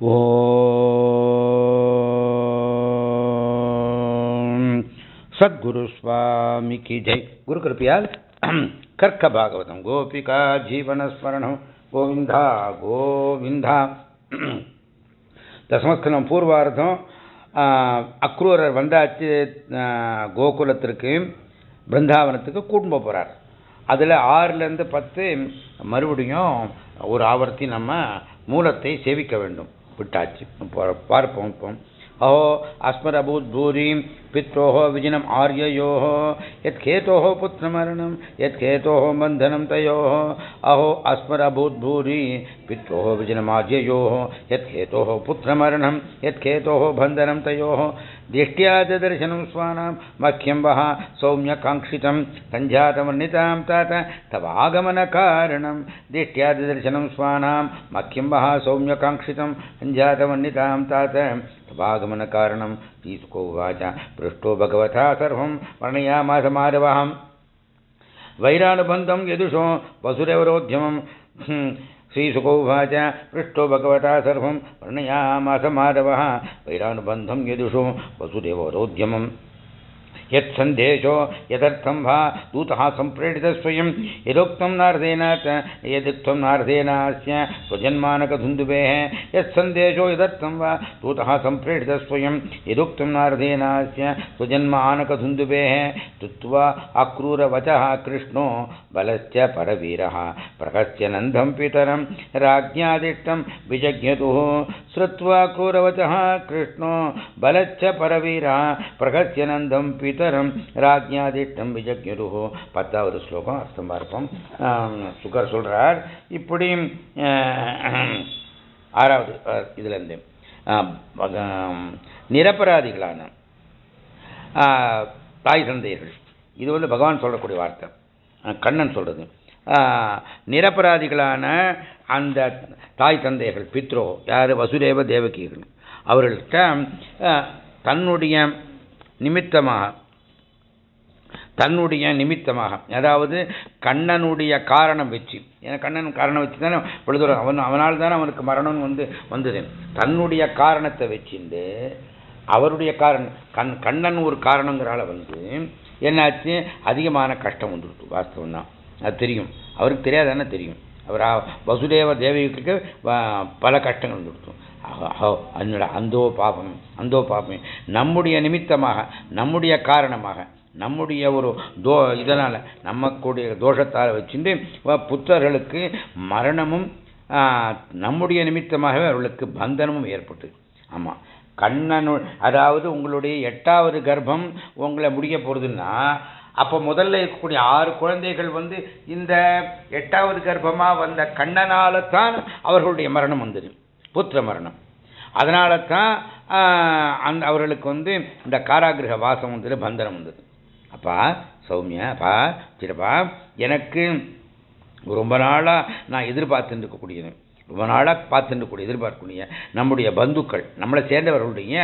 ஓம். சத்குரு சுவாமி கி ஜெய். குரு கிருப்பையால் கர்க்க பாகவதம். கோபிகா ஜீவனஸ்மரணம் கோவிந்தா கோவிந்தா. தசமஸ்கலம் பூர்வார்த்தம். அக்ரூரர் வந்தாச்சு கோகுலத்திற்கு பிருந்தாவனத்துக்கு கூட்டு போகிறார் அதில் ஆறுலேருந்து பத்து மறுபடியும் ஒரு ஆவர்த்தி நம்ம மூலத்தை சேவிக்க வேண்டும். ಪುಟ್ಟಾಚಿ ಪಾರ ಪಂ ಪಂ अहो अस्मरभूद्भूरीं पित्रोः विजिनम् आर्ययोः, यत्खेतोः पुत्रमरणं, यत्खेतोः बंधन तयोः। अहो अस्मरभूद्भूरी पित्रोः विजिनमार्ययोः, यत्खेतोः पुत्रमरणं, यत्खेतोः बंधन तयोः। दृष्ट्या दर्शनं स्वानां मह्यं वः सौम्यकाङ्क्षितं सञ्जातवर्णितां तात तवागमनकारणं दृष्ट्या दर्शनं स्वानां मह्यं वः सौम्यकाङ्क्षितं सञ्जातवर्णितां तात तवागमनकारणं श्रीसुको उवाच पृष्टो भगवता सर्वं वर्णयामास माधवः। वैरानुबन्धं यदुषो वसुरेवरोद्यमं श्रीसुको उवाच पृष्टो भगवता सर्वं वर्णयामास माधवः वैरानुबन्धं यदुषो वसुदेवरोद्यमम् यत्सन्देशो यदर्थं वा दूतः सम्प्रेडितः स्वयं। यदुक्तं नारदेन च, यदुक्तं नारदेनास्य स्वजन्मानकधुन्दुभेः। यत्सन्देशो यदर्थं वा दूतः सम्प्रेडितः स्वयं। यदुक्तं नारदेनास्य स्वजन्मानकधुन्दुभेः। स्तुत्वा अक्रूरवचः कृष्णो, बलश्च परवीरः। प्रकस्य नन्दं पितरं, राज्ञादिष्टं विजज्ञतुः। श्रुत्वा क्रूरवचः कृष्णो, बलश्च परवीरः। प्रकस्य नन्दं पितरं பிதரம் ராஜ்யாதிஷ்டம் விஜக்யுருகோ பத்தாவது ஸ்லோகம் அர்த்தம் பார்ப்போம் சுகர் சொல்கிறார் இப்படி ஆறாவது இதுலேருந்து நிரபராதிகளான தாய் சந்தையர்கள் இது வந்து பகவான் சொல்லக்கூடிய வார்த்தை கண்ணன் சொல்கிறது நிரபராதிகளான அந்த தாய் தந்தையர்கள் பித்ரோ யார் வசுதேவ தேவகிகள் அவர்கள்ட்ட தன்னுடைய நிமித்தமாக தன்னுடைய நிமித்தமாக. அதாவது கண்ணனுடைய காரணம் வச்சு ஏன்னா கண்ணன் காரணம் வச்சு தானே? பொழுதுறோம் அவன் அவனால் தானே அவனுக்கு மரணம் வந்து வந்தது. தன்னுடைய காரணத்தை வச்சுண்டு அவருடைய காரணம் கண் கண்ணன் ஒரு காரணங்கிறால வந்து என்னாச்சு? அதிகமான கஷ்டம் வந்துடுது வாஸ்தவம் தான் அது தெரியும். அவருக்கு தெரியாதானே தெரியும். அவர் வசுதேவ தேவிக்கு பல கஷ்டங்கள் கொடுத்தோம் அதனோட அந்தோ பாபம் அந்தோ பாபம். நம்முடைய நிமித்தமாக நம்முடைய காரணமாக நம்முடைய ஒரு தோ இதனால் நம்மக்கூடிய தோஷத்தால் வச்சுட்டு புத்தர்களுக்கு மரணமும் நம்முடைய நிமித்தமாகவே அவர்களுக்கு பந்தனமும் ஏற்பட்டு. ஆமாம் கண்ணனு அதாவது உங்களுடைய எட்டாவது கர்ப்பம் உங்களை முடிய போகிறதுன்னா அப்போ முதல்ல இருக்கக்கூடிய ஆறு குழந்தைகள் வந்து இந்த எட்டாவது கர்ப்பமாக வந்த கண்ணனால தான் அவர்களுடைய மரணம் வந்தது. புத்திர மரணம். அதனால தான் அந்த அவர்களுக்கு வந்து இந்த காராகிரக வாசம் வந்தது பந்தனம் வந்தது. அப்பா சௌமியா அப்பா சிறப்பா எனக்கு ரொம்ப நாளாக நான் எதிர்பார்த்துட்டு இருக்கக்கூடியது ரொம்ப நாளாக பார்த்துட்டு எதிர்பார்க்கக்கூடிய நம்முடைய பந்துக்கள் நம்மளை சேர்ந்தவர்களுடைய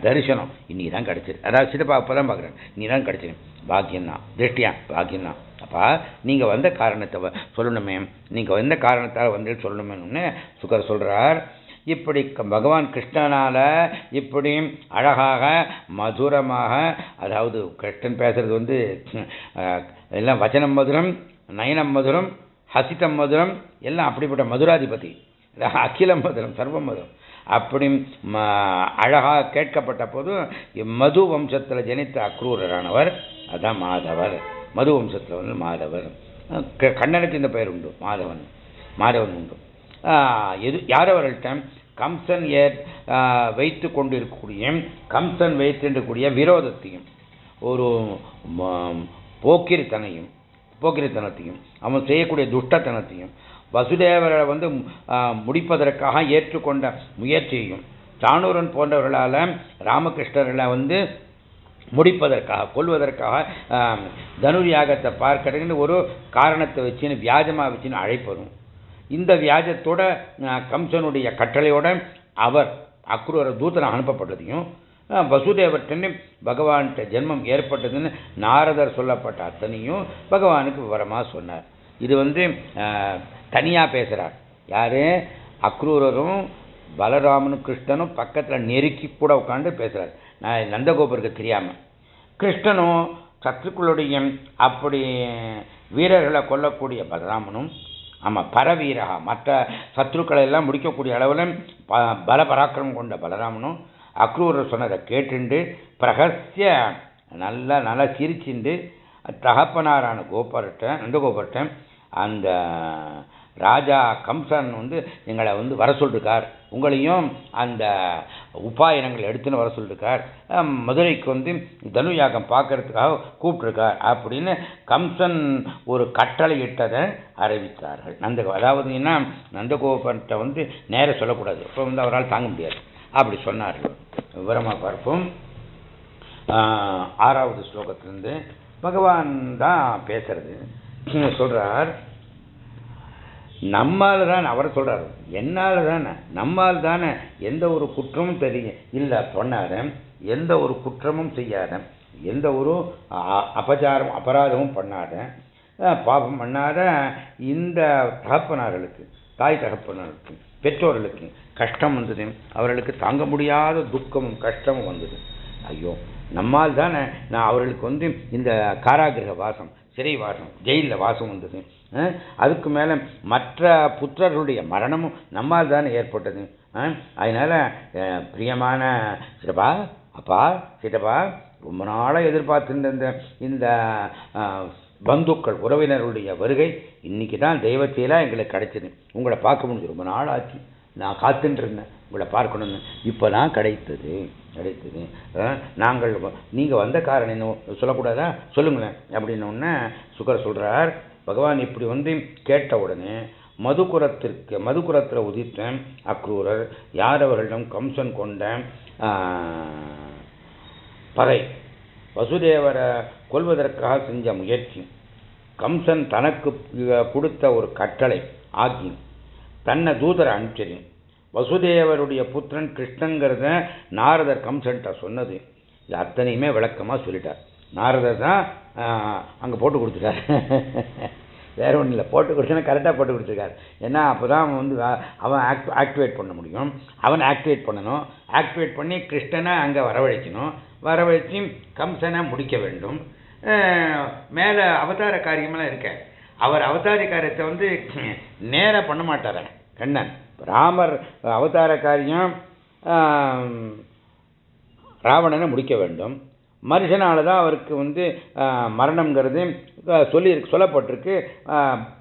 தரிசனம் இன்னைக்கு தான் கிடச்சிரு அதாவது சிறப்பா அப்போ தான் பார்க்குறேன் நீ தான் கிடச்சிரு பாக்கியம்தான் திருஷ்டியா? பாக்கியம்தான் அப்பா நீங்கள் வந்த காரணத்தை சொல்லணுமே. நீங்கள் வந்த காரணத்தால் வந்து சொல்லணுமேனு சுகர் சொல்கிறார் இப்படி பகவான் கிருஷ்ணனால் இப்படி அழகாக மதுரமாக அதாவது கிருஷ்ணன் பேசுறது வந்து எல்லாம் வச்சனம் மதுரம் நயனம் மதுரம் ஹசிதம் மதுரம் எல்லாம் அப்படிப்பட்ட மதுராதிபதி. அகிலம் மதுரம் சர்வ மதுரம். அப்படி அழகாக கேட்கப்பட்ட போது மது வம்சத்தில் ஜனித்த அக்ரூரரானவர். அதான் மாதவர். மது வம்சத்தில் வந்து மாதவர். கண்ணனுக்கு இந்த பெயர் உண்டு. மாதவன். மாதவன் உண்டு. எது யார் அவர்கள்ட்ட கம்சன் ஏ வைத்து கொண்டு இருக்கக்கூடிய கம்சன் வைத்திருக்கக்கூடிய விரோதத்தையும் ஒரு போக்கிரித்தனையும் போக்கிரித்தனத்தையும் அவன் செய்யக்கூடிய துஷ்டத்தனத்தையும் வசுதேவரை வந்து முடிப்பதற்காக ஏற்றுக்கொண்ட முயற்சியையும் சாணூரன் போன்றவர்களால் ராமகிருஷ்ணர்களை வந்து முடிப்பதற்காக கொள்வதற்காக தனுர்யாகத்தை பார்க்கறதுன்னு ஒரு காரணத்தை வச்சுன்னு வியாஜமாக வச்சுன்னு அழைப்பதும். இந்த வியாஜத்தோட கம்சனுடைய கட்டளையோட அவர் அக்ரூர தூதனை அனுப்பப்பட்டதையும் வசுதேவர்கிட்ட பகவான்கிட்ட ஜென்மம் ஏற்பட்டதுன்னு நாரதர் சொல்லப்பட்ட அத்தனையும் பகவானுக்கு விவரமாக சொன்னார். இது வந்து தனியாக பேசுகிறார் யார்? அக்ரூரரும் பலராமனும் கிருஷ்ணனும் பக்கத்தில் நெருக்கி கூட உட்காந்து பேசுகிறார் நான் நந்தகோபருக்கு தெரியாமல் கிருஷ்ணனும் சத்துருக்களுடைய அப்படி வீரர்களை கொல்லக்கூடிய பலராமனும் ஆமாம் பரவீரகா மற்ற சத்ருக்களை எல்லாம் முடிக்கக்கூடிய அளவில் ப- பல பராக்கிரமம் கொண்ட பலராமனும் அக்ரூரர் சொன்னதை கேட்டுண்டு பிரகசிய நல்லா நல்லா சிரிச்சுண்டு தகப்பனாரான கோபர்கிட்ட நந்தகோபர்கிட்ட அந்த ராஜா கம்சன் வந்து எங்களை வந்து வர சொல்லிருக்கார். உங்களையும் அந்த உபாயனங்கள் எடுத்துன்னு வர சொல்லிருக்கார். மதுரைக்கு வந்து தனுயாகம் பார்க்கறதுக்காக கூப்பிட்டுருக்கார் அப்படின்னு கம்சன் ஒரு கட்டளை இட்டதை அறிவித்தார்கள். நந்த அதாவது என்ன? நந்தகோபன்கிட்ட வந்து நேர சொல்லக்கூடாது. இப்போ வந்து அவரால் தாங்க முடியாது. அப்படி சொன்னார்கள். விவரமாக பார்ப்போம். ஆறாவது ஸ்லோகத்திலிருந்து பகவான் தான் பேசுறது. சொல்றார் நம்மால் தான் அவர் சொல்கிறார் என்னால் தானே நம்மால் தானே எந்த ஒரு குற்றமும் தெரியும் இல்லை பண்ணாத எந்த ஒரு குற்றமும் செய்யாத எந்த ஒரு அபச்சாரம் அபராதமும் பண்ணாத பாபம் பண்ணாத இந்த தகப்பனார்களுக்கு தாய் தகப்பனார்களுக்கு பெற்றோர்களுக்கு கஷ்டம் வந்தது அவர்களுக்கு தாங்க முடியாத துக்கமும் கஷ்டமும் வந்தது. ஐயோ நம்மால் தானே நான் அவர்களுக்கு வந்து இந்த காராகிரக வாசம் சிறை வாசம் ஜெயிலில் வாசம் வந்தது. அதுக்கு மேலே மற்ற புத்திரர்களுடைய மரணமும் நம்மால் தானே ஏற்பட்டது. அதனால் பிரியமான சிதப்பா அப்பா சீட்டப்பா ரொம்ப நாளாக எதிர்பார்த்துருந்த இந்த இந்த பந்துக்கள் உறவினர்களுடைய வருகை இன்னைக்கு தான் தெய்வத்தையெல்லாம் எங்களுக்கு கிடைச்சிது. உங்களை பார்க்க முடிஞ்சு ரொம்ப நாள் ஆச்சு. நான் காத்துட்டு இருந்தேன். உங்களை பார்க்கணும்னு. இப்போ தான் கிடைத்தது. கிடைத்தது நாங்கள் நீங்கள் வந்த காரணம் என்ன? சொல்லக்கூடாதா? சொல்லுங்களேன். அப்படின்னு சுகர் சொல்கிறார் பகவான் இப்படி வந்து கேட்ட உடனே மதுக்குரத்திற்கு மதுக்குரத்தில் உதித்த அக்ரூரர் யார் அவர்களிடம் கம்சன் கொண்ட பறை பகை வசுதேவரை கொல்வதற்காக செஞ்ச முயற்சி. கம்சன் தனக்கு கொடுத்த ஒரு கட்டளை ஆக்கி தன்னை தூதரை அனுப்பிச்சது வசுதேவருடைய புத்திரன் கிருஷ்ணங்கிறத நாரதர் கம்சன்ட்ட சொன்னது. இது அத்தனையுமே விளக்கமாக சொல்லிட்டார். நாரதர் தான் அங்கே போட்டு கொடுத்துருக்காரு வேற ஒன்றும் இல்லை போட்டு கொடுத்தனா கரெக்டாக போட்டு கொடுத்துருக்காரு. ஏன்னா அப்போ தான் அவன் வந்து அவன் ஆக்ட் ஆக்டிவேட் பண்ண முடியும். அவன் ஆக்டிவேட் பண்ணணும். ஆக்டிவேட் பண்ணி கிருஷ்ணனை அங்கே வரவழைக்கணும். வரவழைச்சி கம்சனை முடிக்க வேண்டும். மேலே அவதார காரியமெல்லாம் இருக்க. அவர் அவதார காரியத்தை வந்து நேராக பண்ண மாட்டார் கண்ணன். ராமர் அவதார காரியம் ராவணனை முடிக்க வேண்டும். மனுஷனால தான் அவருக்கு வந்து ஆஹ், மரணம்ங்கிறது சொல்லி சொல்லப்பட்டிருக்கு.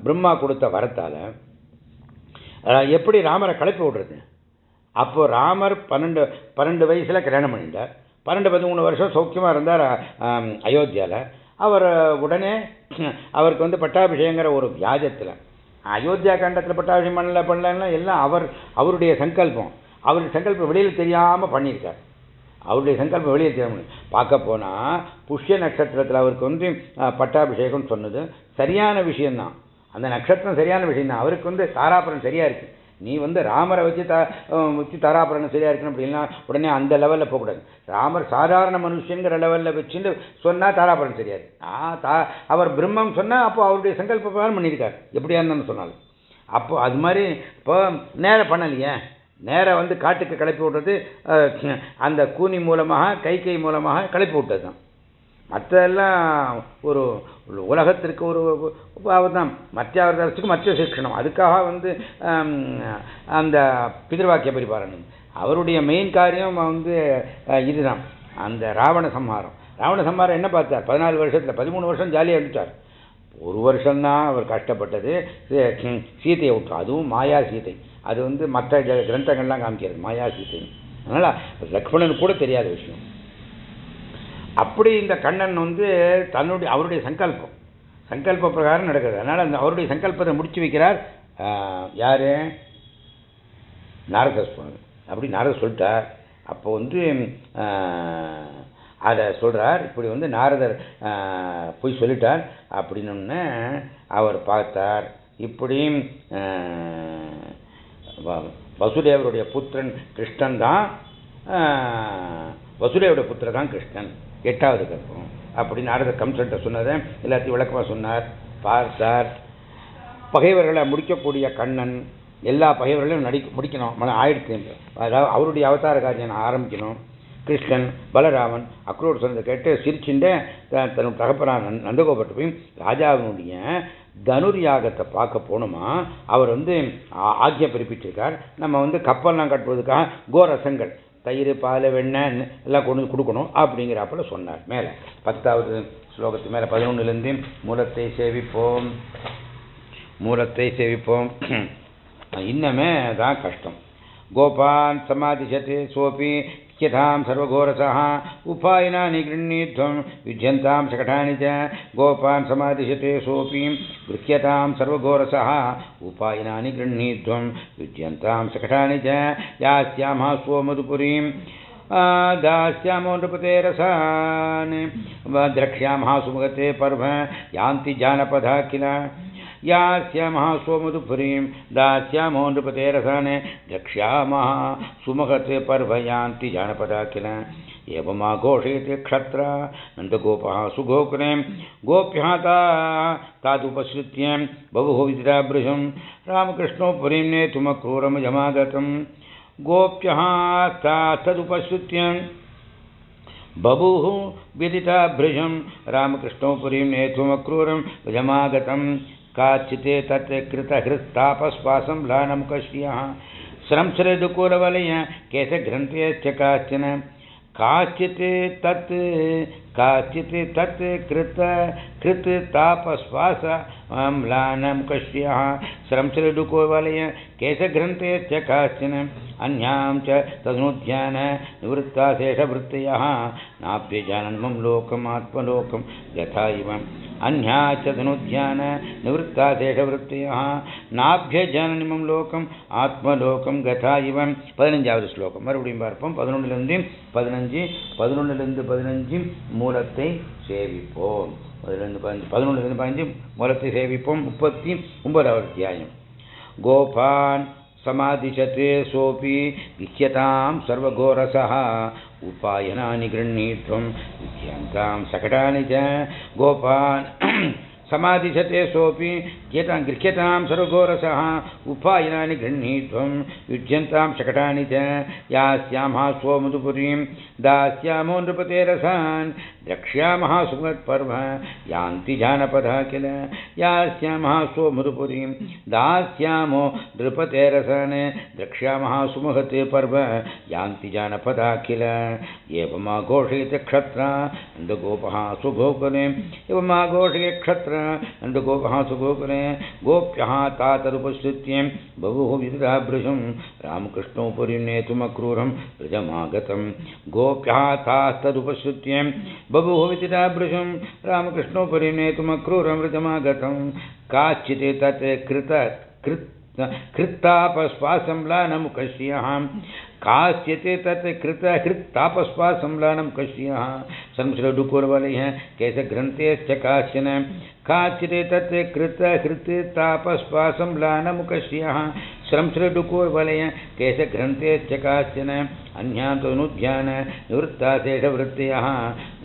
பிரம்மா கொடுத்த வரத்தால். எப்படி ராமரை கலப்பி விடுறது? அப்போ ராமர் பன்னெண்டு பன்னெண்டு வயசில் கல்யாணம் பண்ணிட்டார். பன்னெண்டு பதிமூணு வருஷம் சௌக்கியமாக இருந்தார் அயோத்தியாவில் அவர் உடனே அவருக்கு வந்து பட்டாபிஷேகங்கிற ஒரு வியாஜத்தில். அயோத்தியா காண்டத்தில் பட்டாபிஷேகம் பண்ணல பண்ணலன்னா எல்லாம் அவர் அவருடைய சங்கல்பம். அவருடைய சங்கல்பம் வெளியில் தெரியாமல் பண்ணியிருக்கார். அவருடைய சங்கல்பம் வெளியே தெரியும் பார்க்க போனால் புஷ்ய நட்சத்திரத்தில் அவருக்கு வந்து பட்டாபிஷேகம்னு பட்டாபிஷேகம் சொன்னது சரியான விஷயம்தான். அந்த நட்சத்திரம் சரியான விஷயம் தான் அவருக்கு வந்து தாராபுரம் சரியா இருக்கு. நீ வந்து ராமரை வச்சு தா வச்சு தாராபுரம் சரியா இருக்கணும் அப்படின்னா உடனே அந்த லெவலில் போகக்கூடாது. ராமர் சாதாரண மனுஷங்கிற லெவலில் வச்சுட்டு சொன்னால் தாராபுரம் சரியாது ஆ தா அவர் பிரம்மம் சொன்னால் அப்போ அவருடைய சங்கல்ப பிரகாரம் பண்ணியிருக்காரு. எப்படியா இருந்தாலும் சொன்னாலும். அப்போ அது மாதிரி இப்போ நேரம் பண்ணலையே. நேராக வந்து காட்டுக்கு கிளப்பி விடுறது அந்த கூனி மூலமாக கை கை மூலமாக கிளப்பி விட்டது தான் மற்றெல்லாம் ஒரு உலகத்திற்கு ஒரு தான் மற்ற அவர்களுக்கு மற்ற சிக்ஷணம் அதுக்காக வந்து அந்த பிதிர்வாக்கிய பரிபாலனம். அவருடைய மெயின் காரியம் வந்து இதுதான். அந்த ராவண சம்ஹாரம். ராவண சம்ஹாரம் என்ன பார்த்தார்? பதினாலு வருஷத்தில் பதிமூணு வருஷம் ஜாலியாக இருந்துட்டார். ஒரு வருஷம்தான் அவர் கஷ்டப்பட்டது. சீத்தையை சீதையை விட்டு அதுவும் மாயா சீதை அது வந்து மற்ற கிரந்தங்கள்லாம் காமிக்கிறது மாயா சீதை அதனால லக்ஷ்மணன் கூட தெரியாத விஷயம். அப்படி இந்த கண்ணன் வந்து தன்னுடைய அவருடைய சங்கல்பம். சங்கல்ப பிரகாரம் நடக்கிறது. அதனால அந்த அவருடைய சங்கல்பத்தை முடிச்சு வைக்கிறார் யார் யாரு? சுவாமி அப்படி நாரத சொல்லிட்டார். அப்போ வந்து அதை சொல்கிறார் இப்படி வந்து நாரதர் போய் சொல்லிட்டார். அப்படின்னு அவர் பார்த்தார் இப்படியும் வ- வசுதேவருடைய புத்திரன் கிருஷ்ணன் தான் வசுதேவருடைய புத்திர தான் கிருஷ்ணன் எட்டாவது கற்பம். அப்படி நாரதர் கம்சன்ட்ட சொன்னதை எல்லாத்தையும் விளக்கமாக சொன்னார். பார்த்தார் பகைவர்களை முடிக்கக்கூடிய கண்ணன் எல்லா பகைவர்களையும் நடி முடிக்கணும் மன ஆயிடுத்து. அதாவது அவருடைய அவதார காரியம் ஆரம்பிக்கணும். கிருஷ்ணன் பலராமன் அக்ரோட் சொன்னதை கேட்டு சிரிச்சுண்ட தன் தகப்பனான நந்தகோபட்டு போய் ராஜாவினுடைய தனுர்யாகத்தை பார்க்க போனோமா அவர் வந்து ஆக்கிய பிறப்பிச்சிருக்கார். நம்ம வந்து கப்பல்லாம் கட்டுவதுக்காக கோரசங்கள் தயிர் பால் வெண்ணெய் எல்லாம் கொண்டு வந்து கொடுக்கணும் அப்படிங்கிறாப்புல சொன்னார். மேலே பத்தாவது ஸ்லோகத்து மேலே பதினொன்றுலேருந்து மூலத்தை சேவிப்போம். மூலத்தை சேவிப்போம். இன்னமே தான் கஷ்டம். கோபான் சமாதிஷத்து சோபி यथां सर्वघोरसः। उपायनानि गृह्णीध्वं युज्यन्तां शकटानि च। गोपान् समादिशते सोऽपि गृह्यतां सर्वघोरसः। उपायनानि गृह्णीध्वं युज्यन्तां शकटानि च। यास्यामः स्वमधुपुरीं दास्यामो नृपतेरसान् द्रक्ष्यामः सुमगते पर्व। यान्ति जानपदा किल यास्यामः स्वमधुपुरीं दास्यामो नृपतेरसान् द्रक्ष्यामः सुमहते पर्वयान्ति जानपदा किल एवमाघोषयति क्षत्र नन्दगोपः सुगोकुले गोप्यः ता तादुपसृत्य बहुः विदिताभृशं रामकृष्णो पुरीं नेतुमक्रूरमजमागतम् गोप्यः ता तदुपसृत्य बभूः विदिताभृशं रामकृष्णो पुरीं नेतुमक्रूरं भजमागतं काचिते तत् लानं कश्यः। स्रंसृदुकूलवलय केशघ्रन्थयश्च काश्चन। काचित् तत् काचित् तत् कृत कृत तापस्वास म्लानमुखश्रियः स्रंसृदुकूलवलय केशघ्रन्थयश्च काश्चन अन्यां च तदनुध्यान निवृत्ताशेषवृत्तयः नाभ्यजानन्मं लोकमात्मलोकं यथा इव अन्या च धनुध्यान निवृत्ताशेषवृत्तयः நாபியஜானிமம் லோகம் ஆத்மலோகம் கதா இவன் பதினஞ்சாவது ஸ்லோகம் மறுபடியும் பார்ப்போம் பதினொன்றுலேருந்து பதினஞ்சு பதினொன்றுலேருந்து பதினஞ்சு மூலத்தை சேவிப்போம் பதினொன்று பதினஞ்சு பதினொன்றுலேருந்து பதினஞ்சு மூலத்தை சேவிப்போம் முப்பத்தி ஒன்பதாவது அத்தியாயம் गोपान् समादिशते सोऽपि विह्यतां सर्वघोरसः उपायनानि गृह्णीत्वं विद्यन्तां सकटानि च गोपान् समादिशते सोऽपि यतां गृह्यतां सर्वघोरसः उपायनानि गृह्णीत्वं युज्यन्तां शकटानि च यास्यामः स्वमधुपुरीं दास्यामो नृपतेरसान् द्रक्ष्यामः सुमत्पर्व यान्ति जानपदा किल? यास्यामः स्वमधुपुरीं दास्यामो नृपतेरसान् द्रक्ष्यामः सुमहते पर्व यान्ति जानपदा किल? एवमाघोषयति क्षत्रा नन्दगोपः सुगोकुले एवमाघोषये क्षत्र नन्दगोपः सुगोकुले गोप्यः तातरुपस्थित्य बहुः विदुराभृशं, रामकृष्णोपरि नेतुमक्रूरं, व्रजमागतं गोप्यः तास्तदुपस्थित्य बभूववितिदाभृशं रामकृष्णोपरिणेतुमक्रूरमृतमागतं काचित् तत् कृत कृत् कृत्तापश्वासम्लानमुकश्यः कास्यते तत् कृत कृत्तापश्वासम्लानं कश्यः संसृडुकुर्वलि केश ग्रन्थेश्च काश्चन। काच्यते तत् कृत कृत्तापश्वासम्लानमुकश्यः संसृडुकुर्वलय कैसे ग्रन्थेश्च काश्चन। अन्यान्तनुध्यान निवृत्ताशेषवृत्तयः।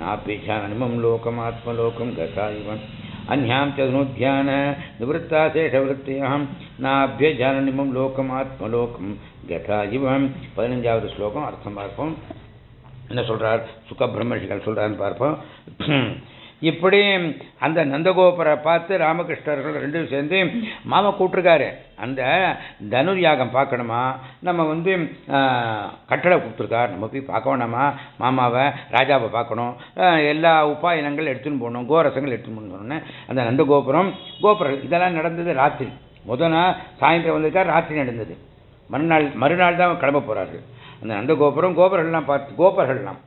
नापि च अनुमं लोकमात्मलोकं गता इव अन्यां च धनुध्यान निवृत्ताशेषवृत्तयः नाभ्यजाननिमं லோகமாத்மலோகம் கதா இவம் பதினஞ்சாவது ஸ்லோகம் அர்த்தம் பார்ப்போம் என்ன சொல்றார் சுக பிரம்மர்ஷிகள் சொல்றாருன்னு பார்ப்போம் இப்படி அந்த நந்தகோபுரை பார்த்து ராமகிருஷ்ணர்கள் ரெண்டும் சேர்ந்து மாமா கூப்பிட்டுருக்காரு. அந்த தனுர் யாகம் பார்க்கணுமா? நம்ம வந்து கட்டளை கொடுத்துருக்கார். நம்ம போய் பார்க்க வேணாமா? மாமாவை ராஜாவை பார்க்கணும். எல்லா உபாயனங்கள் எடுத்துன்னு போகணும். கோரசங்கள் எடுத்துன்னு போகணும்னு அந்த நந்தகோபுரம் கோபுரம் இதெல்லாம் நடந்தது ராத்திரி. முதல் நாள் சாயந்தரம் வந்திருக்கார் ராத்திரி நடந்தது. மறுநாள் மறுநாள் தான் கிளம்ப போகிறார்கள் அந்த நந்தகோபுரம் கோபுரங்கள்லாம் பார்த்து கோபுரங்கள்லாம்.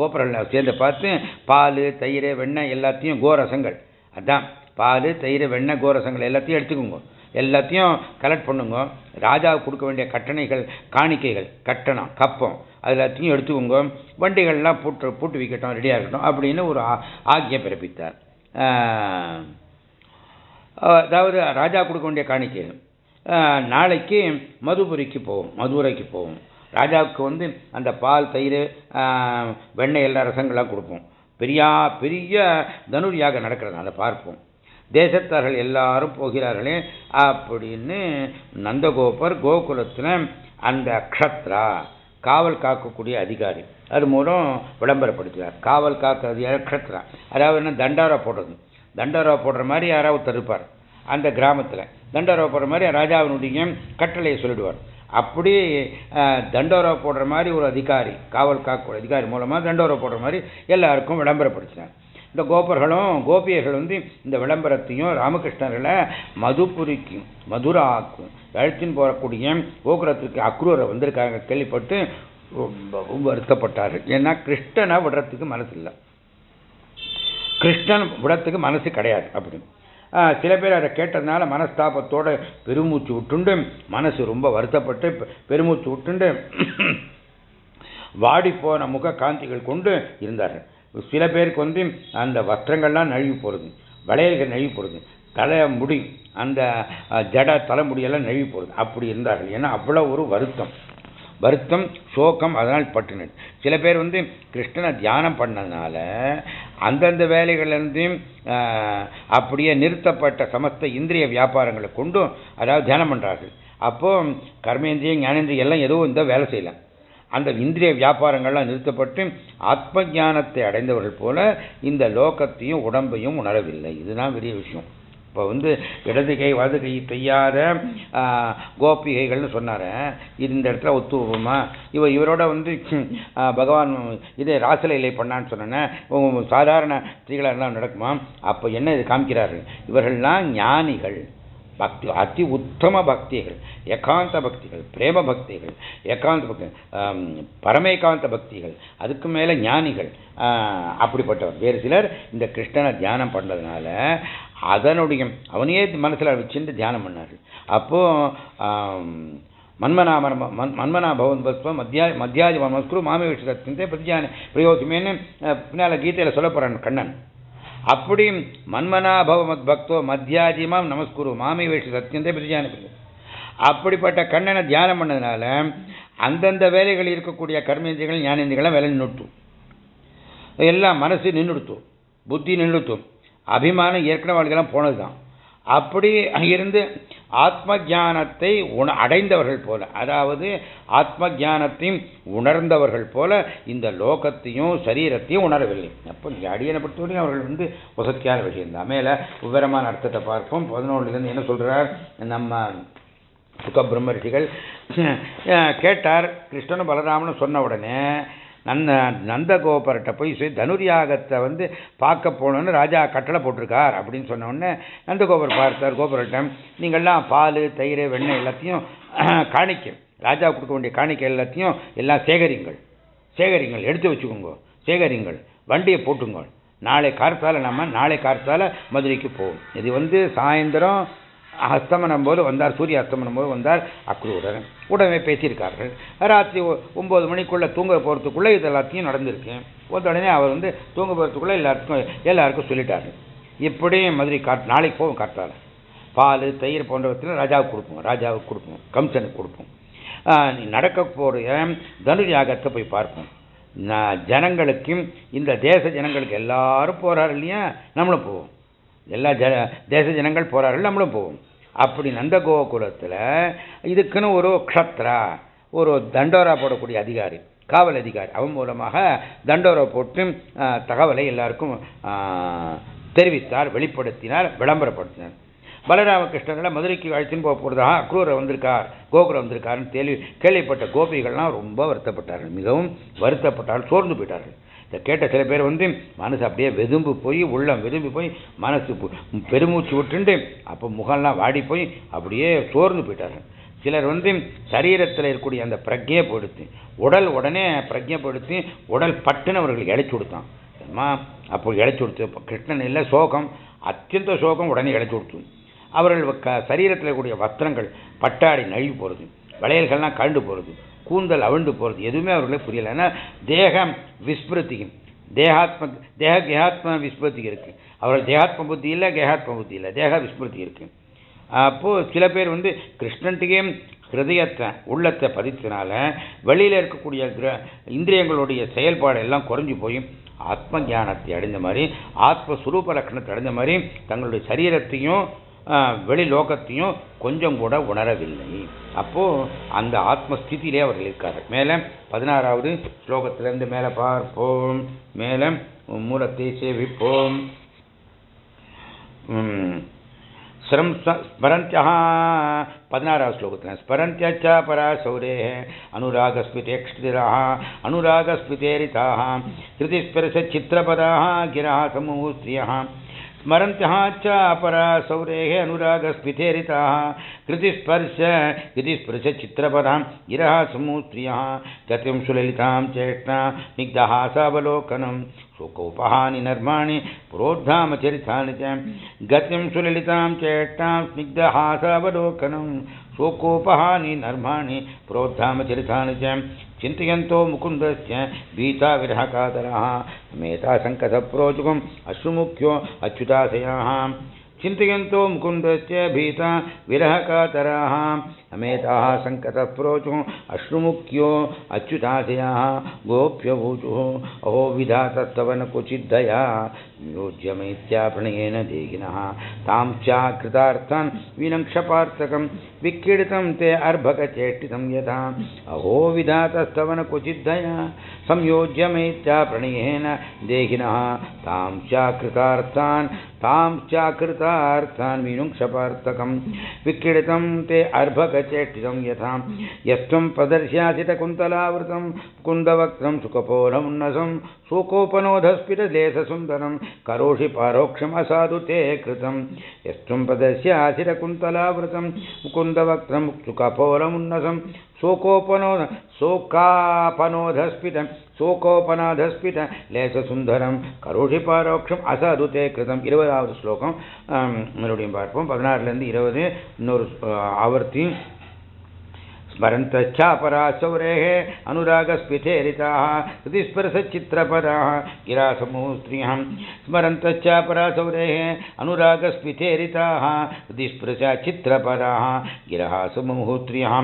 கோபுரங்கள் சேர்ந்து பார்த்து பால் தயிர் வெண்ணெய் எல்லாத்தையும் கோரசங்கள். அதான் பால் தயிர் வெண்ணெய் கோரசங்கள் எல்லாத்தையும் எடுத்துக்கோங்க. எல்லாத்தையும் கலெக்ட் பண்ணுங்க. ராஜாவுக்கு கொடுக்க வேண்டிய கட்டணைகள் காணிக்கைகள் கட்டணம் கப்பம் அது எல்லாத்தையும் எடுத்துக்கோங்க. வண்டிகள்லாம் பூட்டு பூட்டு வைக்கட்டும் ரெடியாக இருக்கட்டும் அப்படின்னு ஒரு ஆக்கியம் பிறப்பித்தார். அதாவது ராஜா கொடுக்க வேண்டிய காணிக்கைகள். நாளைக்கு மதுபுரிக்கு போவோம் மதுரைக்கு போவோம். ராஜாவுக்கு வந்து அந்த பால் தயிர் வெண்ணெய் எல்லா ரசங்கள்லாம் கொடுப்போம். பெரிய பெரிய தனுர்யாக நடக்கிறது அதை பார்ப்போம். தேசத்தார்கள் எல்லாரும் போகிறார்களே அப்படின்னு நந்தகோபர் கோகுலத்தில் அந்த அக்ஷத்ரா காவல் காக்கக்கூடிய அதிகாரி அது மூலம் விளம்பரப்படுத்துகிறார். காவல் காக்க அதிகாரி க்ஷத்ரா அதாவது என்ன தண்டாரா போடுறது. தண்டாரா போடுற மாதிரி யாராவது இருப்பார் அந்த கிராமத்தில் தண்டாரா போடுற மாதிரி ராஜாவினுடைய கட்டளையை சொல்லிடுவார். அப்படி தண்டோரா போடுற மாதிரி ஒரு அதிகாரி காவல் காக்க அதிகாரி மூலமாக தண்டோரா போடுற மாதிரி எல்லாருக்கும் விளம்பரப்படுத்தினார். இந்த கோபர்களும் கோபியர்கள் வந்து இந்த விளம்பரத்தையும் ராமகிருஷ்ணர்களை மதுபுரிக்கும் மதுராக்கும் அழைச்சின்னு போகக்கூடிய கோகுலத்திற்கு அக்ரூரை வந்திருக்காங்க கேள்விப்பட்டு ரொம்ப வருத்தப்பட்டார்கள். ஏன்னா கிருஷ்ணனை விடுறதுக்கு மனசு இல்லை கிருஷ்ணன் விடத்துக்கு மனசு கிடையாது அப்படின்னு. சில பேர் அதை கேட்டதுனால மனஸ்தாபத்தோடு பெருமூச்சு விட்டுண்டு மனசு ரொம்ப வருத்தப்பட்டு பெருமூச்சு விட்டுண்டு வாடிப்போன முக காந்திகள் கொண்டு இருந்தார்கள். சில பேருக்கு வந்து அந்த வஸ்திரங்கள்லாம் நழுவி போகிறது வளையல்கள் நழுவி போகிறது தலை முடி அந்த ஜட தலைமுடியெல்லாம் நழுவி போகிறது அப்படி இருந்தார்கள். ஏன்னா அவ்வளோ ஒரு வருத்தம். வருத்தம் சோகம் அதனால் பட்டினது. சில பேர் வந்து கிருஷ்ணனை தியானம் பண்ணதுனால அந்தந்த வேலைகள்லேருந்து அப்படியே நிறுத்தப்பட்ட சமஸ்த இந்திரிய வியாபாரங்களை கொண்டும் அதாவது தியானம் பண்ணுறார்கள் அப்போது கர்மேந்திரியம் ஞானேந்திரியம் எல்லாம் ஏதோ இந்த வேலை செய்யலாம். அந்த இந்திரிய வியாபாரங்கள்லாம் நிறுத்தப்பட்டு ஆத்ம ஜானத்தை அடைந்தவர்கள் போல இந்த லோகத்தையும் உடம்பையும் உணரவில்லை. இதுதான் பெரிய விஷயம். இப்போ வந்து இடது கை வலது கை செய்யாத கோபிகைகள்னு சொன்னார. இந்த இடத்துல ஒத்துவோமா இவ இவரோட வந்து பகவான் இதே ராசலையிலை பண்ணான்னு சொன்னேன் சாதாரண ஸ்திரீகளாக நடக்குமா? அப்போ என்ன இது காமிக்கிறார்கள் இவர்கள்லாம் ஞானிகள். பக்தி அதி உத்தம பக்திகள். ஏகாந்த பக்திகள் பிரேம பக்திகள். ஏகாந்த பக்தி பரமேகாந்த பக்திகள். அதுக்கு மேலே ஞானிகள். அப்படிப்பட்டவர். வேறு சிலர் இந்த கிருஷ்ணனை தியானம் பண்ணதுனால அதனுடைய அவனையே மனசில் வச்சுட்டு தியானம் பண்ணார். அப்போ மன்மனா மன்மனா பவன் பஸ்வம் மத்தியா மத்தியாதி மஸ்குரு மாமி விஷயத்தின் பிரத்யான பிரயோசமேன்னு பின்னால் கீதையில் சொல்ல போகிறான் கண்ணன். அப்படி மன்மனா பவ மத் பக்தோ மத்தியாதிமாம் நமஸ்குரு மாமி வேஷ சத்தியந்தே பிரதியான அப்படிப்பட்ட கண்ணனை தியானம் பண்ணதுனால அந்தந்த வேலைகள் இருக்கக்கூடிய கர்மேந்திரிகள் ஞானேந்திரங்களாம் வேலை நின்றுட்டும் எல்லாம் மனசு நின்றுடுத்தும். புத்தி நின்றுட்டு அபிமானம் ஏற்கனவே அவளுக்கெல்லாம் போனது தான். அப்படி இருந்து ஆத்ம ஜானத்தை உண அடைந்தவர்கள் போல அதாவது ஆத்ம ஜானத்தையும் உணர்ந்தவர்கள் போல இந்த லோகத்தையும் சரீரத்தையும் உணரவில்லை. அப்போ அடியனை பொறுத்தவரையும் அவர்கள் வந்து வசதியான விஷயம்தான் மேலே விவரமான அர்த்தத்தை பார்ப்போம். பதினொன்றுலேருந்து என்ன சொல்கிறார் நம்ம சுக பிரம்ம ரிஷிகள் கேட்டார் கிருஷ்ணனும் பலராமனும் சொன்ன உடனே நந்த நந்தகோபர்கிட்ட போய் சொல்லி தனுர்யாகத்தை வந்து பார்க்க போகணுன்னு ராஜா கட்டளை போட்டிருக்கார் அப்படின்னு சொன்னோடனே நந்தகோபர் பார்த்தார் கோபுரட்டம் நீங்கள்லாம் பால் தயிர் வெண்ணெய் எல்லாத்தையும் காணிக்க ராஜா கொடுக்க வேண்டிய காணிக்கை எல்லாத்தையும் எல்லாம் சேகரிங்கள். சேகரிங்கள் எடுத்து வச்சுக்கோங்க. சேகரிங்கள் வண்டியை போட்டுங்க. நாளை கார்த்தால நம்ம நாளை கார்த்தால மதுரைக்கு போவோம். இது வந்து சாயந்தரம் அஸ்தமனம் போது வந்தார் சூரிய அஸ்தமனம் போது வந்தார் அக்ரூரர். உடனே பேசியிருக்கார்கள். ராத்திரி ஒம்பது மணிக்குள்ளே தூங்க போகிறதுக்குள்ளே இது எல்லாத்தையும் நடந்திருக்கு. உடனே அவர் வந்து தூங்க போகிறதுக்குள்ளே எல்லாருக்கும் எல்லாருக்கும் சொல்லிட்டாரு. இப்படியும் மதுரை காட் நாளைக்கு போவோம் கரெக்டாக பால் தயிர் போன்றவற்றில் ராஜாவுக்கு கொடுப்போம் ராஜாவுக்கு கொடுப்போம் கம்சனுக்கு கொடுப்போம். நடக்க போகிற தனுர் யாகத்தை போய் பார்ப்போம். ஜனங்களுக்கும் இந்த தேச ஜனங்களுக்கு எல்லாரும் போகிறாரு இல்லையா? நம்மளும் போவோம். எல்லா ஜ தேச ஜனங்கள் போகிறார்கள் நம்மளும் போவோம். அப்படி நந்த கோகுலத்தில் இதுக்குன்னு ஒரு க்ஷத்ரா ஒரு தண்டோரா போடக்கூடிய அதிகாரி காவல் அதிகாரி. அவன் மூலமாக தண்டோரா போட்டு தகவலை எல்லாருக்கும் தெரிவித்தார் வெளிப்படுத்தினார் விளம்பரப்படுத்தினார். பலராமகிருஷ்ணனில் மதுரைக்கு அழைத்துன்னு போக போகிறதாக அக்ரூரை வந்திருக்கார் கோகுரம் வந்திருக்காருன்னு கேள்வி கேள்விப்பட்ட கோபிகள்லாம் ரொம்ப வருத்தப்பட்டார்கள். மிகவும் வருத்தப்பட்டார்கள் சோர்ந்து போயிட்டார்கள். இதை கேட்ட சில பேர் வந்து மனசு அப்படியே வெதும்பு போய் உள்ளம் வெதும்பி போய் மனசு பெருமூச்சு விட்டுண்டு அப்போ முகம்லாம் வாடி போய் அப்படியே சோர்ந்து போயிட்டார்கள். சிலர் வந்து சரீரத்தில் இருக்கக்கூடிய அந்த பிரஜையை போடுத்து உடல் உடனே பிரஜை போடுத்து உடல் பட்டுன்னு அவர்களுக்கு இழைச்சி கொடுத்தான். அம்மா அப்போ இழைச்சி கொடுத்து கிருஷ்ணன் இல்லை சோகம் அத்தியந்த சோகம் உடனே இழைச்சி கொடுத்து. அவர்கள் க சரீரத்தில் இருக்கக்கூடிய வஸ்திரங்கள் பட்டாடி நழுவி போகிறது வளையல்கள்லாம் கழண்டு போகிறது கூந்தல் அவிழ்ந்து போகிறது எதுவுமே அவர்களுக்கு புரியலை. ஏன்னா தேகம் விஸ்மிருதிக்கு தேகாத்ம தேக கேகாத்ம விஸ்மிருதி இருக்குது அவர்கள் தேகாத்ம புத்தி இல்லை கேகாத்ம புத்தி இல்லை. தேக விஸ்மிருத்தி இருக்குது அப்போது சில பேர் வந்து கிருஷ்ணன்ட்டுக்கே ஹிருதயத்தை உள்ளத்தை பதித்தனால வெளியில் இருக்கக்கூடிய இந்திரியங்களுடைய செயல்பாடு எல்லாம் குறைஞ்சி போய் ஆத்ம ஞானத்தை அடைந்த மாதிரி ஆத்மஸ்வரூப லக்ஷணத்தை அடைந்த மாதிரி தங்களுடைய சரீரத்தையும் வெளி லோகத்தையும் கொஞ்சம் கூட உணரவில்லை. அப்போது அந்த ஆத்மஸ்தித்திலே அவர்கள் இருக்கார் மேலே பதினாறாவது ஸ்லோகத்திலேருந்து மேலே பார்ப்போம். மேலே மூலத்தை சேவிப்போம். ஸ்மரந்தியா பதினாறாவது ஸ்லோகத்தில் ஸ்மரந்தியா பராசௌரே அனுராகஸ்மிதேக்ஷிரா அனுராகஸ்மிதேரிதா ஹிருதிஸ்பரச சித்திரபதா கிரா சமூஸ்திரியா स्मरन्त्यः च अपरासौरेः अनुरागस्फितेरिताः कृतिस्पर्श कृतिस्पर्शचित्रपदां गिरः समूह स्त्रियः गतिं सुललितां चेष्टा स्निग्धहासावलोकनं शोकोपहानि नर्माणि, प्रोद्धामचरितानि च। गतिं सुललितां चेष्टां स्निग्धहासावलोकनं शोकोपहानि नर्माणि, प्रोद्धामचरितानि च। चिन्तयन्तो मुकुन्दस्य भीताविरहकादराः मेता सङ्कथप्रोचुकम् अश्रुमुख्यो अच्युताशयाः। चिन्तयन्तो मुकुन्दस्य भीता विरहकातराः अमेताः सङ्कतप्रोचु अश्रुमुख्यो अच्युताधयाः गोप्यभूचुः अहो विधातस्तवन क्वचिद्धया योज्यमैत्या प्रणयेन देहिनः। तां चा कृतार्थान् विनङ्क्षपार्थकं विक्रीडितं ते अर्भकचेष्टितं यथा अहो विधातस्तवन क्वचिद्धया संयोज्यमैत्या प्रणयेन देहिनः। तां च कृतार्थान् चाकृतार्थान् विनुङ्क्षपार्थकं विक्रीडितं ते अर्भकचेष्टितं यथा। यस्त्वं प्रदर्श्यासितकुन्तलावृतं कुन्दवक्त्रं सुखपोलमुन्नसं शोकोपनोधस्फितदेशसुन्दरं करोषि पारोक्षम् असाधु ते कृतं। यस्त्वं प्रदर्श्यासितकुन्तलावृतं मुकुन्दवक्त्रं सुखपोलमुन्नसं शोकोपनोद शोकापनोधस्फितं शोकोपनाधस्फित லேசசுந்தரம் கரோஷி பாரோக்ஷம் அசதுதே கிருதம் இருபதாவது ஸ்லோகம் ஆம், மறுபடியும் பார்ப்போம் பதினாறுலேருந்து இருபது இன்னொரு ஆஹ், स्मरन्तश्चापराः सौरेः अनुरागस्फितेरिताः हृतिस्परसच्चित्रपराः गिरासमूस्त्रियः स्मरन्तश्चापराः सौरेः अनुरागस्फितेरिताः हृतिस्पृशचित्रपराः गिरः सुमुहूत्र्यः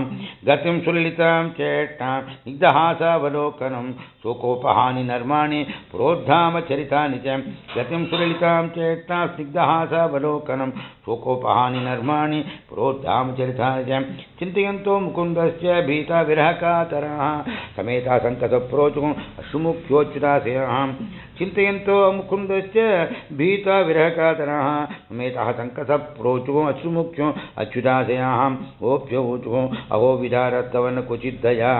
गतिं सुललितां चेष्टां निग्धहासावलोकनं शोकोपहानि नर्माणि पुरोद्धामचरितानि च। गतिं सुललितां चेष्टां स्निग्धहासावलोकनं शोकोपहानि नर्माणि पुरोद्धामचरितानि च। चिन्तयन्तो से भीता विरहकातराः समेता सङ्कटप्रोचुः अश्रुमुख्योच्युताशयः चिंतो मुकुंद भीता विरहकातराः मेतः सङ्कसः प्रोचुः अश्रुमुख्यो अच्युताशयाम् ओप्यो ऊचुः अहो विदारस्तवन क्वचिद्धया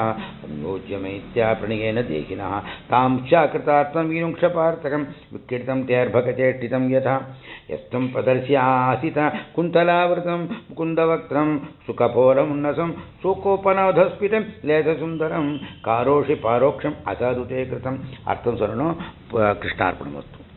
संयोज्य मैत्या प्रणयेन देहिनः तां चाकृतार्थं विनुक्षपार्थकं विक्रीडितं तैर्भकचेष्टितं यथा यस्तं प्रदर्श्यासित कुन्तलावृतं मुकुन्दवक्त्रं सुखपोरमुन्नसं शोकोपनवधस्फितं लेधसुन्दरं कारोषि पारोक्षम असदुते कृतम् अर्थ सरण कृष्णार्पणमस्तु